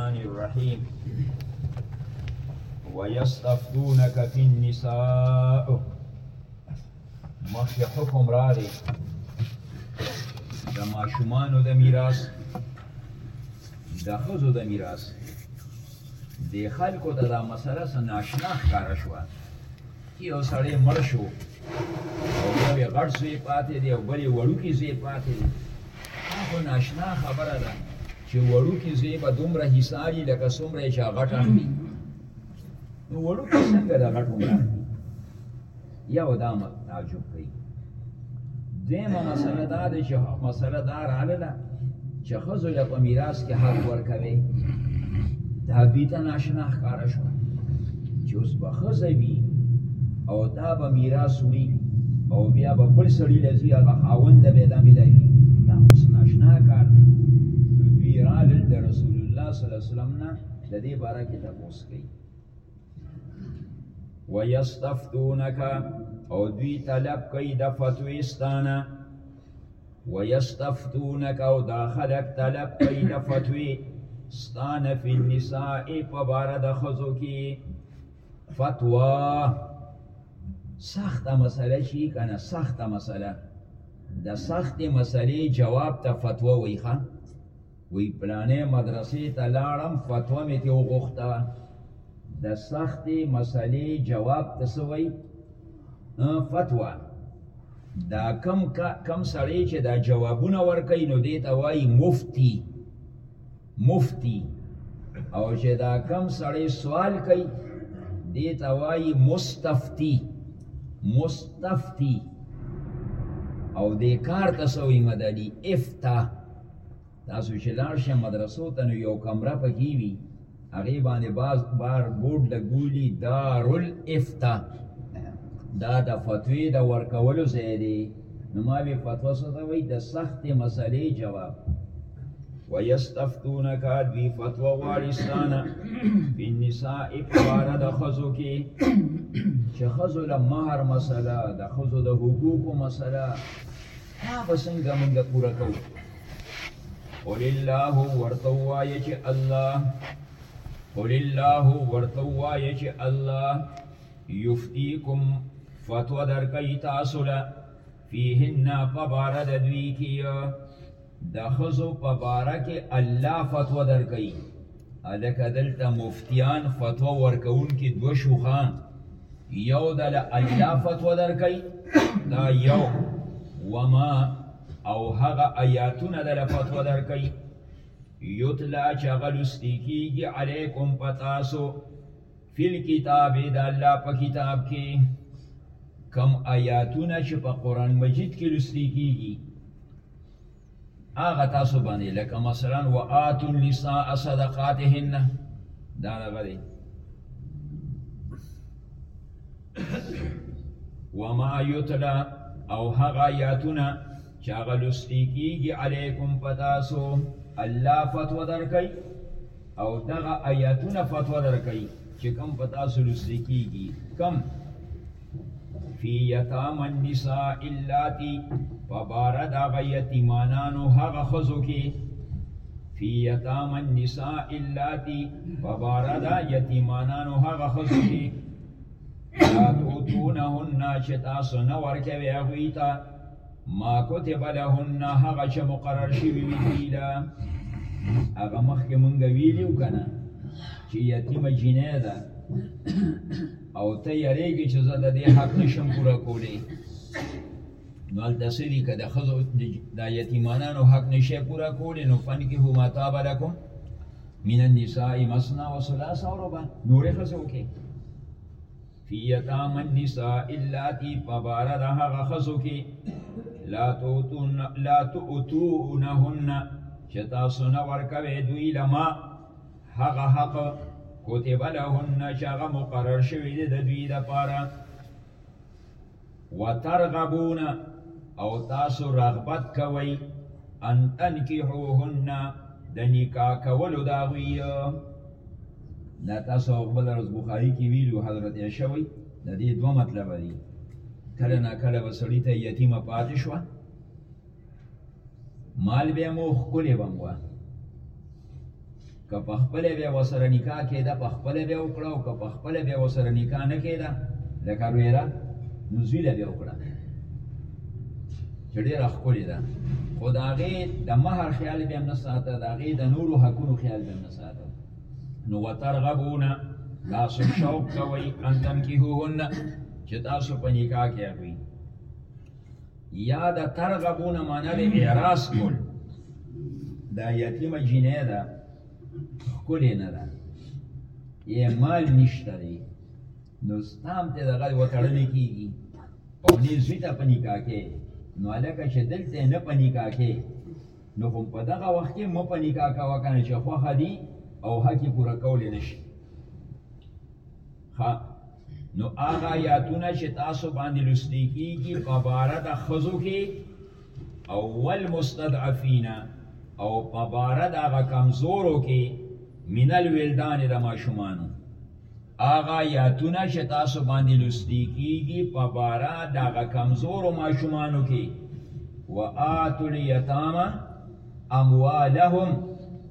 الرحمن الرحيم ويستفتونك في النساء مخي حكم راغي د ماشومانو د میراث د ښځو د میراث د خلکو ته دا مسله څه ناشنا ښکاره شوه چې یو سړی مړ شو او یو یې غټ زوی پاتې دی او بل یې وړوکی زوی پاتې دی دا خو ناشنا خبره ده چې وړوکي زوی به دومره حساب وي لکه څومره یې چې غټ اخلي نو وړوکي څنګه د غټ عمر اخلي یو دا تعجب کوي دیمه مسله دا ده چې مسله دا راغله چې ښځو له په میراث کې حق ورکوي دا دوی ته ناشنا ښکاره شوه چې اوس به ښځه وي او دا به میراث وړي او بیا به بل سړي له ځي هغه خاوند ته به دا میلاوي دا اوس ناشنا کار دی نو دوی رالل د رسول الله صلی الله علیه وسلم نه د دې باره کې تپوس کوي ویستفتونک او دوی طلب کوي د فتویستانه ويستفتونک او دا خلق طلب کوي د فتوی ستان فی النساء په بار د خزو کې فتوا سخته مسله شي کنه سخته مسله د سختې مسلې جواب ته فتوا وایخه وی پلانې مدرسې ته لاړم فتوا مې ته وغوښته د سختې مسلې جواب ته سوی فتوا دا کم کم سړی چې دا جوابونه ورکوي نو دې ته وایي مفتی مفتی او چې دا کم سړی سوال کوي دې ته وایي مستفتی مستفتی او دې کار ته سوی مدلی افتا تاسو چې لاړ شئ مدرسو ته نو یو کمره پکې وي هغه باندې باز بار بورډ لګولي دارل افتا دا د فتوی د ورکولو ځای دی نو ما به فتوا سره وای د سخت مسلې جواب ويستفتونك دوی فتوا غواړي ستانه په نساء اقباره د خزو کې چې خزو له مهر مسله د خزو د حقوقو مسله دا به څنګه موږ پوره کوو قل الله ورته وایه چې الله قل الله ورته وایه چې الله یفتیکم فتوا درکوي تاسو له فیهن په باره د دوی کې د ښځو په باره کې الله فتوا درکوي الکه دلته مفتیان فتوا ورکون کې دوه شوخان یو دل الله فتوا درکای دا یو وما او هغه آیاتونه دل فتوا درکای یتلا چغلستی کیږي علیکم پتاسو فل کتاب د الله په کتاب کې کم آیاتونه چې په قران مجید کې لستی کیږي هغه تاسو باندې لکه مثلا وآتوا النساء صدقاتهن دا هغه دی وما یتلا او هغه آیاتونه چې هغه لوستي کېږي علیکم په تاسو الله فتوا درکوي او دغه آیاتونه فتوا درکوي چې کوم په تاسو لوستي کېږي کوم فی یتام النساء الاتی فبارد هغه یتیمانانو هغه خزو کې فی یتام النساء الاتی فبارد یتیمانانو هغه خزو کې لا توتونهن چې تاسو نه ورکوي هغوی ته ما کتب لهن هغه چې مقرر شوي وي دوی له هغه مخکې مونږ ویلي و که نه چې یتیمه جینۍ ده او ته یریږي چې زه د دې حق نشم پوره کولی نو هلته څه دي که د ښځو د یتیمانانو حق نشی پوره کولی نو فنکحو ما طاب لکم من النساء مثنا و ثلاث او ربع نورې ښځې وکړي فی یتام النساء اللاتی په باره د هغه ښځو کې لا تؤتونهن چې تاسو نه ورکوي دوی لما هغه حق کتب لهن چې هغه مقرر شوی دی د دوی لپاره وترغبون او تاسو رغبت کوئ ان تنکحوهن د نکاح کولو د هغوی دا تاسو بله ورځ بخاري کې ویلو حضرت عایشه وایي د دې دوه مطلبه دي کله نا کله به سړي ته یتیمه پاتې شوه مال به مو خکلی بم وه که په خپل به وسره نکاح کېده په خپل به وکړه او که په خپل به وسره نکاح نه کېده لکه رویرا نو زوی له به وکړه چې ډېره ښکلې ده خو د هغې د مهر خیال به هم نه ساته د هغې د نورو حقونو خیال به هم نه ساته نو وترغبونه تاسو شوق کوئ ان تنکیحوهن چې تاسو په نکاح کې هغوی یا د ترغبون معنا د اعراض کول دا یتیمه جینۍ ده ښکلې نه ده یې مال نشته دی نو ستام ته دغه وتړلې کېږي او نه زوی ته په نکاح کې نو هلکه چې دلته نه په نکاح کې نو خو په دغه وخت کې مو په نکاح کوه که نه چې خوښه دي او حق یې پوره کولی نه شي ها نو هغه آیاتونه چې تاسو باندې لوستي کیږي په باره د ښځو کې او والمستضعفین او په باره د هغه کمزورو کې من الولدان د ماشومانو هغه آیاتونه چې تاسو باندې لوستي کیږي په باره د هغه کمزورو ماشومانو کې وآتو الیتامه اموالهم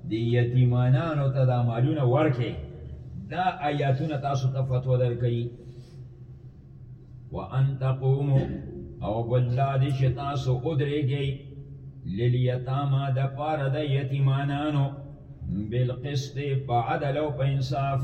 دی یتیمانانو ته دا مالونه ورکه دا آیاتونه تاسو ته فتوا درکړي وان تقومو او بلدا دې چې تاسو ودرېږئ للیتاما د پاره د یتیمانانو بالقسط په عدل او په انصاف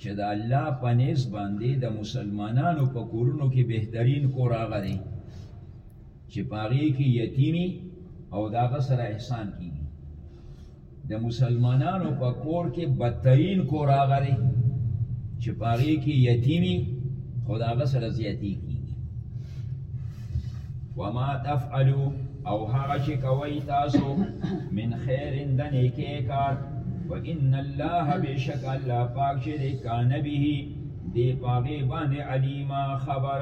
چې د الله په نزد باندې د مسلمانانو په کورونو کې بهترین کور هغه دی چې په هغې کې یتیمي او د هغه سره احسان کیږي د مسلمانانو په کور کې بدترین کور هغه دی چې په هغې کې یتیمي خو د هغه سره زیاتې کیږي وما تفعلو او هغه چې کوي تاسو من خیر د نیکه کار فإن الله بشک الله پاک چې دی کان به دی پاغه باندې علیما خبر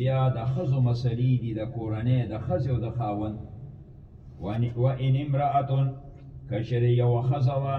بیا د خزو مسلې دي د کورنۍ د خزو د خاون وان و ان امرأه کشر یو خزوا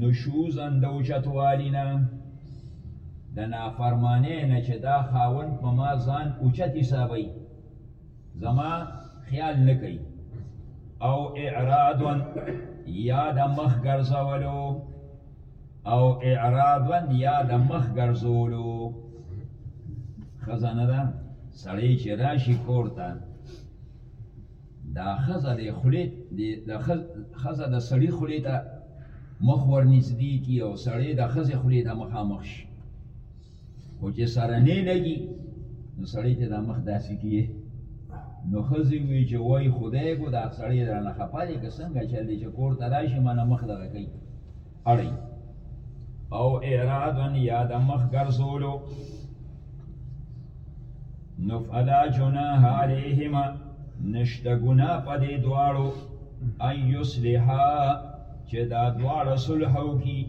نشوزا د اوچتوالي نه، د نافرمانۍ نه چې دا خاوند په ما ځان اوچت حسابوي، زما خیال نه کوي او اعراضا یا د مخ ګرځولو او اعراضا یا د مخ ګرځولو خزانه ده سړی چې راشي کور ته دا خزه د خلی د خزه د سړی خلی ته مخ ورنږدې کی او سړی د خزه خلی ته مخامخ شي خو چې سره نه لګي نو سړی ته د مخ داسې کیږي نو خزه وی چې وای خدای کو دا سړی درنه خپه دی که څنګه چل دی چې کور ته راشي مانه مخ دغه کوي اړي او اعراضا یا د مخ ګرځولو نو فلا جناح علیهما نشته ګنا په دې دواړو ان یصلحا چې دا دواړه صلح وکي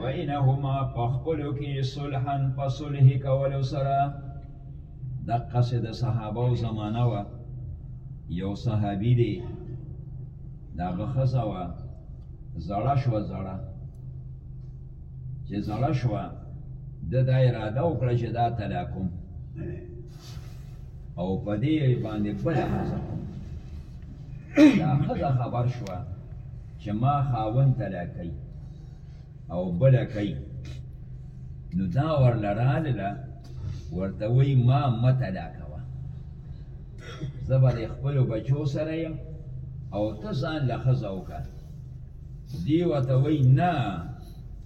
بینهما په خپلو کې صلحا په صلح کولو سره دقه سه د صحابه او زمانہ وا یو صحابي دی دا غخزه وا زړه شو زړه چې زړه شو د دا اراده وکړه چې دا طلاقوم او په دې باندې بل خزه کوم دا خزه خبر شو چې ما خاون طلاقي او بل کوي نو دا ورله راله ورته وی ما متلا کوه زه به د خپلو بچو سره یم او ته ځان له ښځه وکړه دی ورته وی نه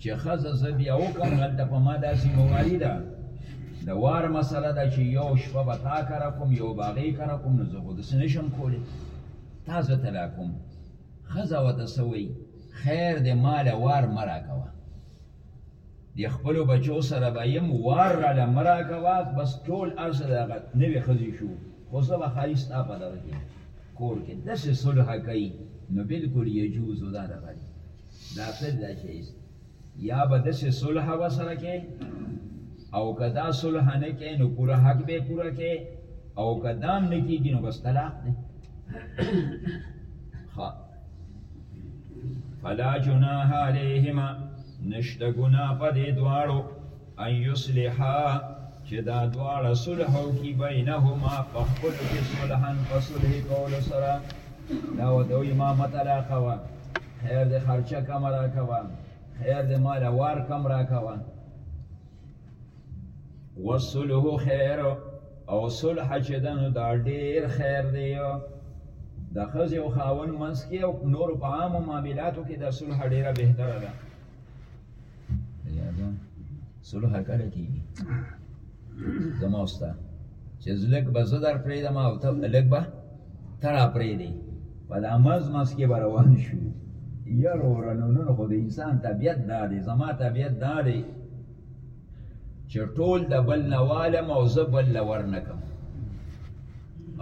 چې ښځه زه بیا وکړم هلته په ما داسې مواري ده د وار مسله ده چې یو شپه به تا کره کوم یو به هغې کره کوم نو زه خو داسې نه شم کولی تا زه طلاق کوم ښځه ورته څه وایي خیر دی ماله وار مه راکوه د خپلو بچو سره به یم وار راله مه راکوه بس ټول هر څه د هغه نوې ښځې شو خو زه به ښایي ستا په دغه کې کور کې داسې صلح کوي نو بلکل یجوز دا دغه دی دا ښه دی دا جایز دی یا به داسې صلح وسره کې او که دا صلح نه کې نو پوره حق به پوره کې او که دام نه کېږي نو بس طلاق دی فلا جناح علیهما نشته ګناه په دې دواړو ان یصلحا چې دا دواړه صلح وکړي بینهما په خپلو کې صلحا په صلح کولو سره دا ورته وایي ما مه طلاقوه خیر د خرچه کم راکوا خیر د مال وار کم راکوا وصله خیر او صلح چې ده نو دا ډیر خیر دی د ښځې او خاوند منځ کې او نورو په عامو معاملاتو کې دا صلح ډیره بهتره ده صلح کله کیږي زما اوستا چې زلک به زه در پرېږدم او ته لږ به ته را پرېږدې په دا منځ منځ کې به روان شو یاره وره نو نن خو د انسان طبیعت دا دی زما طبیعت دا دی چې ټول د بل نه والم او زه بل له ورنه کم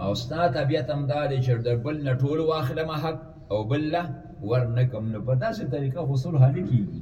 او ستا طبیعت هم دا دی چې د بل نه ټول واخلم حق او بل له ورنه کم نو په داسې طریقه خو صلح نه کېږي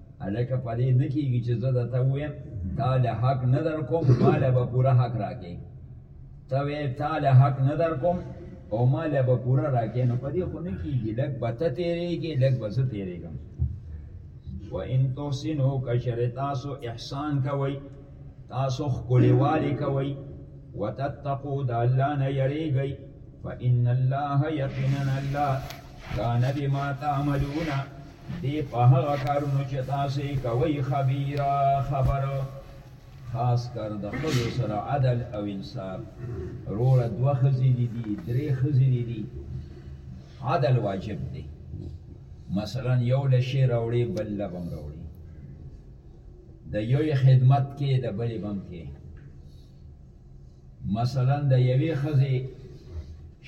الکه په دې نه کېږي چې زه درته ووایم تا له حق نه در کوم ما له به پوره حق راکې ته وایې تا له حق نه در کوم او ما له به پوره راکې نو په دې خو نه کېږي لږ به ته تېرېږې لږ به زه تېرېږم و ان تحسنو که چېرې تاسو احسان کوئ تاسو ښکلېوالې کوئ وتتقو د الله نه یریږئ فإن الله یقینا الله کان بما تعملون دی په هغه کارونو چې تاسو یې کوئ خبیره خبر خاص کر د ښځو سره عدل او انصاف روړه دوه ښځې دي دي درې ښځې دي دي عدل واجب دی مثلا یو له شی راوړي بل له بم راوړي د یوې خدمت کې د بلې بم کې مثلا د یوې ښځې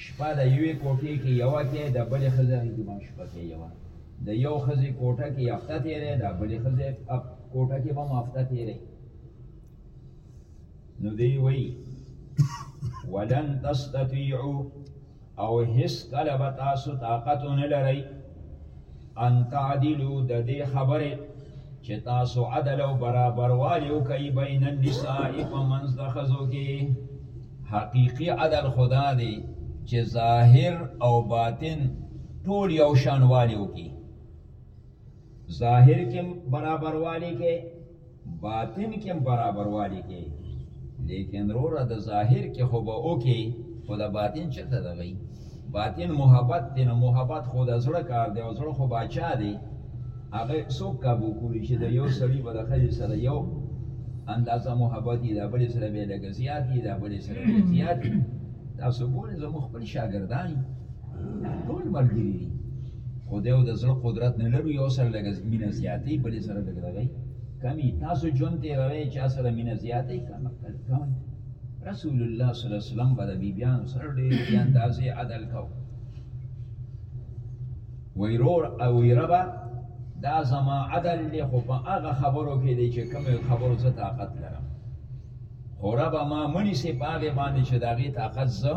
شپه د یوې کوټې کې یوه کې د بلې ښځې هغې کې به شپه کې یوه د یو ښځې کوټه کې هفته تېری د بلې ښځې کوټه کې به هم هفته تېری نو دی وایي ولن تستطيعوا او هیڅ کله به تاسو طاقت نه لرئ ان تعدلو د دې خبرې چې تاسو عدل او برابروالی وکړئ بین النساء په منځ د ښځو کې حقیقي عدل خدا دی چې ظاهر او باطن ټول یو شان والی وکړي ظاهر کې برابروالی کې باطن کې برابروالی کې لیکن روره د ظاهر کې خو به اوکې خو د باطن چرته دغی باطن محبت دی نو محبت خو د زړه کار دی او زړه خو باچا دی هغه څوک کابو کولی چې د یو سړي به د ښځې سره یو اندازه محبت یې د بلې سره به لږ زیات یې د بلې سره به زیات یې تاسو ګورئ زموږ خپل شاګردان ټول ملګری دي خو دی او د زړه قدرت نه لرو یو سره لږ مینه زیاتې بلې سره لږ دغی کمی تاسو ژوند تېروئ چا سره مینه زیاتې کم کوئ رسول الله صلی الله علیه وسلم به د بیبیانو سره ډېر بې اندازې عدل کوو وایي رور او وایي ربه دا زما عدل دی خو په هغه خبرو کې دی چې کومې خبرو زه طاقت لرم خو ربه ما مه نیسې په هغې باندې چې د هغې طاقت زه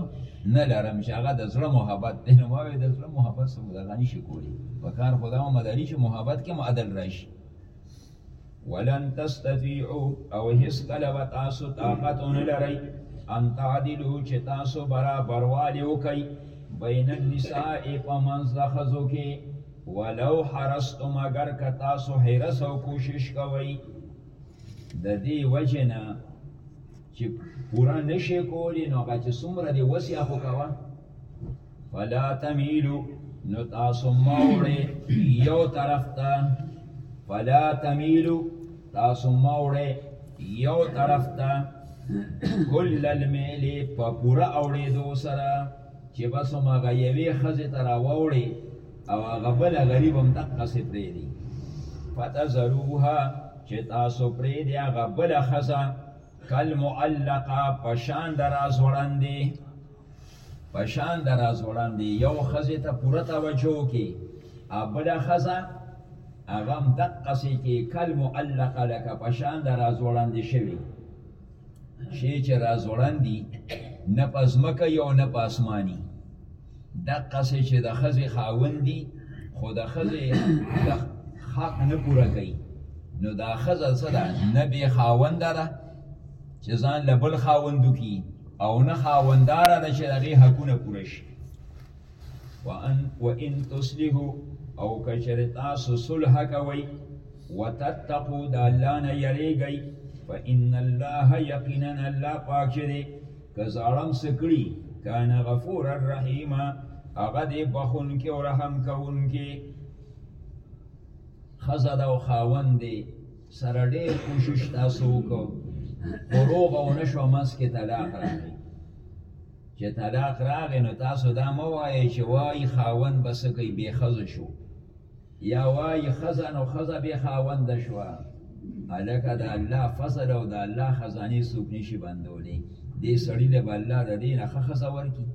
نه لرم چې هغه د زړه محبت دی نو ما وایي د زړه محبت څه دغه نشي کولی په کار خو دا هم عدلي چې محبت کې هم عدل راشي ولن تستطيعو او هیڅ کله به تاسو طاقت ونه لرئ ان تعدلو چې تاسو برابروالی وکړئ بین النساء په منځ د ښځو کې ولو حرستم اګر که تاسو حرس او کوشش کوئ د دې وجه نه چې پورا نشي کولی نو هغه چې څومره دی وسې خو کوه فلا تمیلو نو تاسو موړې یو طرف ته فلا تمیلو تاسو موړې یو طرف ته کل المیل په پورا اوړېدو سره چې بس ما غیوي خزه تر اوړې او هغه بل غریب هم دقسې پرېږدي فتذروها چې تاسو پرېږدي هغه بله ښځه کالمعلقه په شان د راځوړندې په شان د راځوړندې یو ښځې ته پوره توجه وکړي او بله ښځه هغه هم دقسې کې کالمعلقه لکه په شان د راځوړندې شوي شی چې راځوړندي نه په ځمکه یو نه په اسماني دقسې چې د ښځې خاوند دي خو د ښځې د حق نه پوره کوي نو دا ښځه څه ده نه بې خاونده ده چې ځان له بل خاوند وکړي او نه خاونداره ده چې د هغې حقونه پوره شي وان وان تصلحو او که چېرې تاسو صلح کوئ وتتقو د الله نه یریږئ فان الله یقینا الله پاک چې دی که زاړه هم څه کړي کان غفور الرحیم هغه دی بخونکي او رحم کوونکي ښځه ده او خاوند دی سره ډېر کوشش تاسو وکړو خو روغه ونه شوه منځ کې طلاق راغی چې طلاق راغی نو تاسو دا مه وایئ چې وایي خاوند به څه کوي بېښځو شو یا وایي ښځه نو ښځه بې خاونده شوه هلکه د الله فضل او د الله خزانې څوک نشي بندولی دې سړي له به الله د دې نه ښه ښځه ورکړي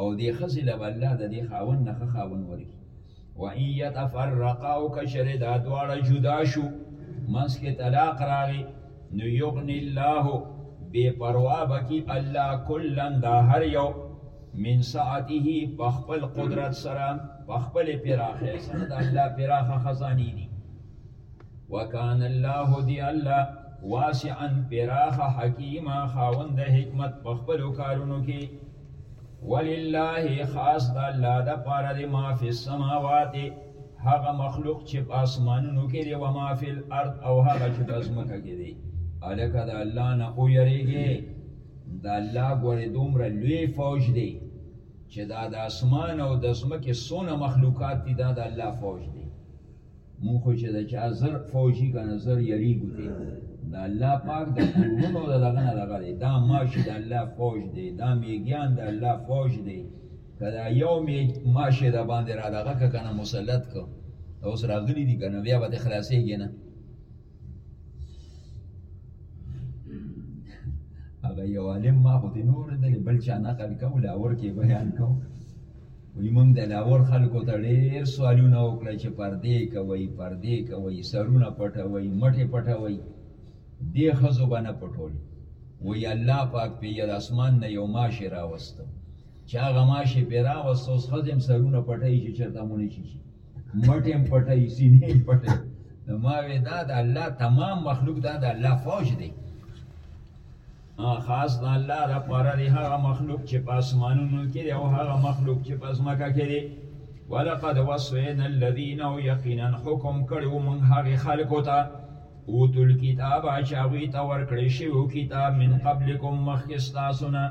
او دې ښځې له به الله د دې خاوند نه ښه خاوند ورکړي و ان یتفرقا او که چېرې دا دواړه جدا شو منځ کې طلاق راغی نو یغني الله بې پروا به کړي الله کلا دا هر یو من سعته په خپل قدرت سره په خپل پراخه سره د الله پراخه خزاني دي وکان الله دی الله واسعا پراخ حکیما خاوند حکمت په خپل کارونو کې ولله خاص د الله د پاره د ما فی السماوات هغه مخلوق چې په اسمانونو کې دی و ما فی الارض او هغه چې په ځمکه کې دی الکه د الله نه او یریږي د الله ګورې دومره لوی فوج دی چې دا د اسمان او د ځمکې څونه مخلوقات دي دا د الله فوج دی مونږ خو چې د چا زر فوجي که نه زر یریږو دی د الله پاک د کورونو د دغه نه دغه دی دا ماشي د الله فوج دی دا میګیان د الله فوج دی که دا یو میګ ماشي د باندې را دغه که که نه مسلط که اوس راغلي دي که نه بیا به دې خلاصېږي نه هغه یو عالم ما خو دې نور دی بل چا نقل کو لاور کې بیان کو وی موږ د لاور خلکو ته ډېر سوالونه وکړل چې پردې کوي پردې کوي سرونه پټوي مټې پټوي دې ښځو به نه پټول وی الله پاک پې یې د اسمان نه یو ماشې راوستو چې هغه ماشې پې راوستو اوس ښځې هم سرونه پټوي چې چېرته مو نه چیچي مټې هم پټوي سینې هم پټوي نو ما وې دا د الله تمام مخلوق دا د الله فوج دی خاص د الله د پاره دی هغه مخلوق چې په اسمانونو کې دی او هغه مخلوق چې په ځمکه کې دی ولقد وصينا الذين يقينا حكم کړو من هغه خلکو ته اوتو الكتاب چې هغوی ته ورکړی شوی کتاب من قبلکم مخکې ستاسونه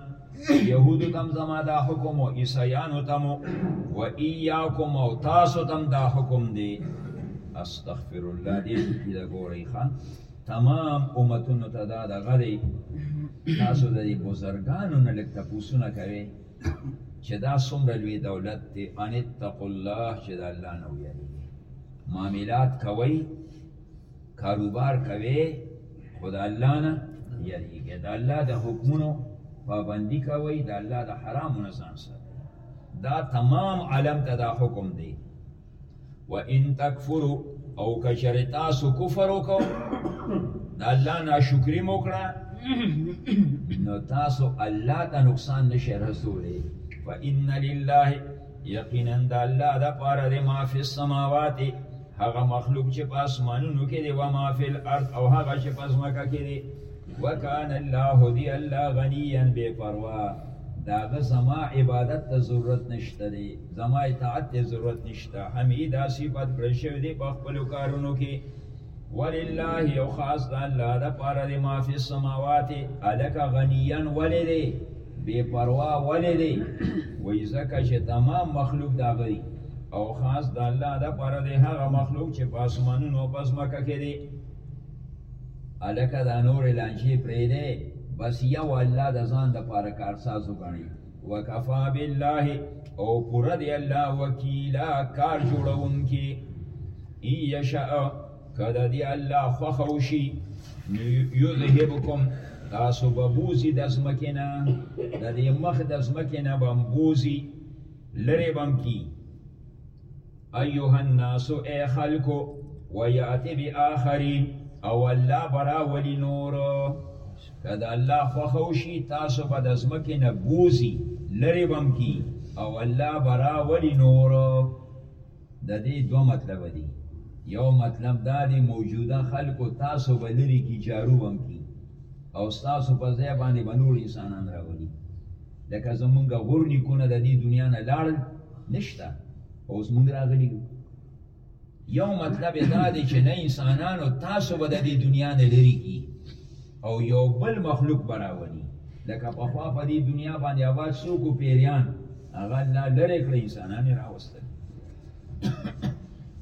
یهودو تم زما دا حکم او عیسایانو تم و ایاکم او تاسو تم دا حکم دی استغفر الله دې کې دا ګورې ښا تمام امتونو ته دا دغه دی تاسو د بزرګانو نه لکه تاسو نه کوي چې دا څومره لوی دولت دی ان اتقوا الله چې دا الله نه ویری معاملات کوي کاروبار کوي خو د الله نه یریږي د الله د حکمونو پابندي کوي د الله د حرامو نه ځان ساتي دا تمام عالم ته دا حکم دی و ان تکفرو او کچر تاسو کفر وکاو د الله ناشکری مو کړه نو تاسو الله ته نقصان نشي رسولې فإن لله یقینا د الله د پاره د ما فی السماوات هغه مخلوق چې په اسمانونو کې دی و ما فی الارض او هغه چې په ځمکه کې دی وکان الله دی الله غنیا بے پروا داغه زما عبادت ته ضرورت نشته دی زما اطاعت ته ضرورت نشته حمیدا صفات کړی شوی دی په خپل کارونو کې ولله یو خاص د الله د پاره دی ما فی السماوات الک غنیا ولې دی بی پروا ولی دی وای زکه چې تمام مخلوق دا غری او خاص د الله د پاره دی هغه مخلوق چې په اسمانونو او پس مکه کې دی الکه دا نور لانجی پرې دی بس یو الله د ځان د پاره کارساز وګڼي وکفا بالله او پوره دی الله وکیلا کار جوړونکي ایشاء کدا دی الله خوخه وشي یذهبکم تاسو به بوزي د ځمکینا د دې مخ د ځمکینا به بوزي لره بم کی ایها الناس ای خلکو ویاتی بی آخرین او الله برا ولی نور کدا الله خوخه وشي تاسو به د ځمکینا بوزي لره بم کی او الله برا ولی نور د دې دوه مطلبه دي. یو مطلب دا دی موجوده خلکو تاسو به لرې کړي چې ارو به هم کړي او ستاسو په ځای باندې به نور انسانان راولي لکه زمونږ غور نیکونه د دې دنیا نه لاړل نشته اوس مونږ راغلي یو یو مطلب دا دی چې نه انسانانو تاسو به د دې دنیا نه لرې کړي او یو بل مخلوق به راولي لکه پخوا په دې دنیا باندې آباد څوک و پیریان هغه الله لرې کړی انسانان یې راوستل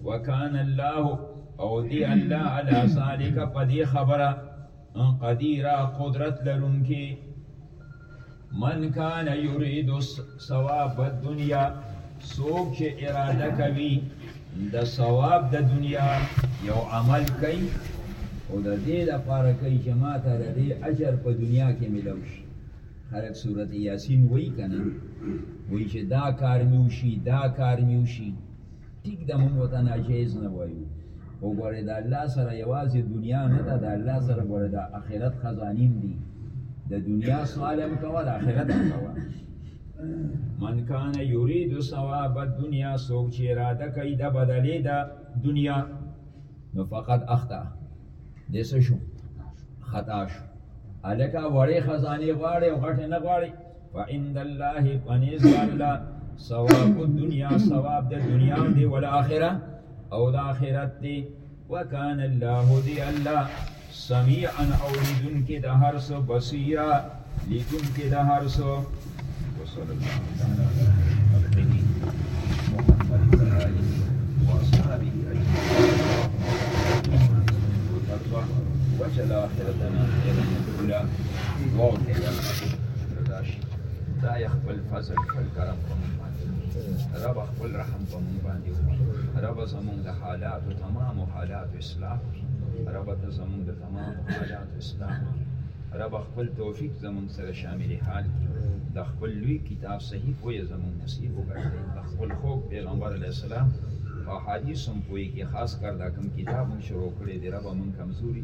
وکان الله او دی الله علی ذالک په دې خبره قدیره قدرت لرونکي من کان یرید ثواب الدنیا سوک چې اراده کوي د ثواب د دنیا یو عمل کوي او د دې لپاره کوي چې ما ته د دې اجر په دنیا کې ملو شي خلک صورت یاسین وایي کنه وایي چې دا کار میوشي دا کار میوشي ټیک ده موږ ورته ناجایز نه وایو خو ګورې د الله سره یوازې دنیا نه ده د الله سره ګورې د آخرت خزانې هم دي د دنیا سوال هم کوه د آخرت هم کوه من کان یرید ثواب الدنیا څوک چې اراده کوي د بدلې د دنیا نو فقط اخته د څه شو خطا شو هلکه وړې خزانې غواړې او غټې نه غواړې وعند الله فنيز الله ثواب الدنيا ثواب د دنیا دی ول اخره او د اخرت دی وکان الله دی الله سميعا اوریدن کې د هر څه بصیرا لیدن کې د هر څه وصلی الله تعالی علیه محمد صلی الله علیه واصحابه اجمعین وجل اخرتنا خيرا من الاولى واو راشي دا یې خپل فضل خپل کرم په موږ باندې رب خپل رحم په موږ باندې وکړي رب زموږ د حالاتو تمامو حالاتو اصلاح کړي رب ته زموږ د تمامو حالاتو اصلاح کړي رب خپل توفیق زموږ سره شامل حال کړي د خپل لوی کتاب صحیح پوهه زموږ نصیب وګرځي د خپل خوږ پیغمبر علیه السلام په حدیث هم پوهېږي خاص کر دا کوم کتاب هم شروع کړی دی ربه موږ کمزوري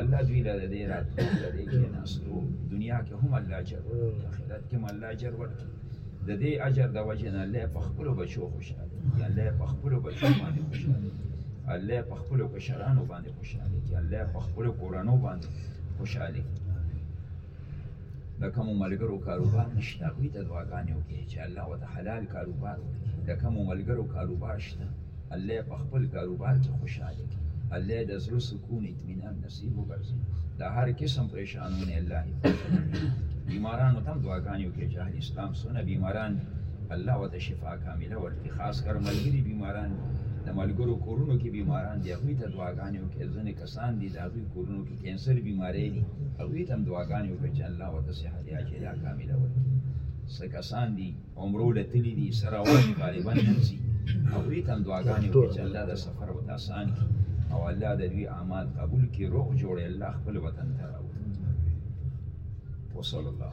الله دوی له دې راتلو له دې کېناستو دنیا کې هم الله اجر ورکړي آخرت کې هم الله اجر ورکړي د دې اجر د وجې نه الله په خپلو بچو خوشحاله کړي الله په خپلو بچو باندې خوشحاله کړي الله په خپلو کشرانو باندې خوشحاله کړي الله په خپلو کورنو باندې خوشحاله کړي د کوم ملګرو کاروبار نشته هغوی ته دعاګانې وکړي چې الله ورته حلال کاروبار ورکړي د کوم ملګرو کاروبار شته الله په خپل کاروبار کې خوشاله کړي الله د زړه سکون اطمینان نصیب وګرځي د هر قسم پریشانونه الله بیمارانو تم دعاګانې وکړي چې اهل اسلام سونه بیماران الله وته شفا کامله ورکړي خاص کر ملګری بیماران د ملګرو کورونو کې بیماران دي هغوی ته دعاګانې وکړي ځنې کسان دي د هغوی کورونو کې کینسر بیمارۍ دي هغوی ته هم دعاګانې وکړئ چې الله ورته صحت عاجله کامله ورکړي څه کسان دي عمرو له تللي دي څه روان دي غالبا نن ځي هغوی ته هم دعاګانې وکړئ چې الله د سفر ورته اسان کړي او الله د دوی اعمال قبول کړي روغ جوړ الله خپل وطن ته راوړي وصلی الله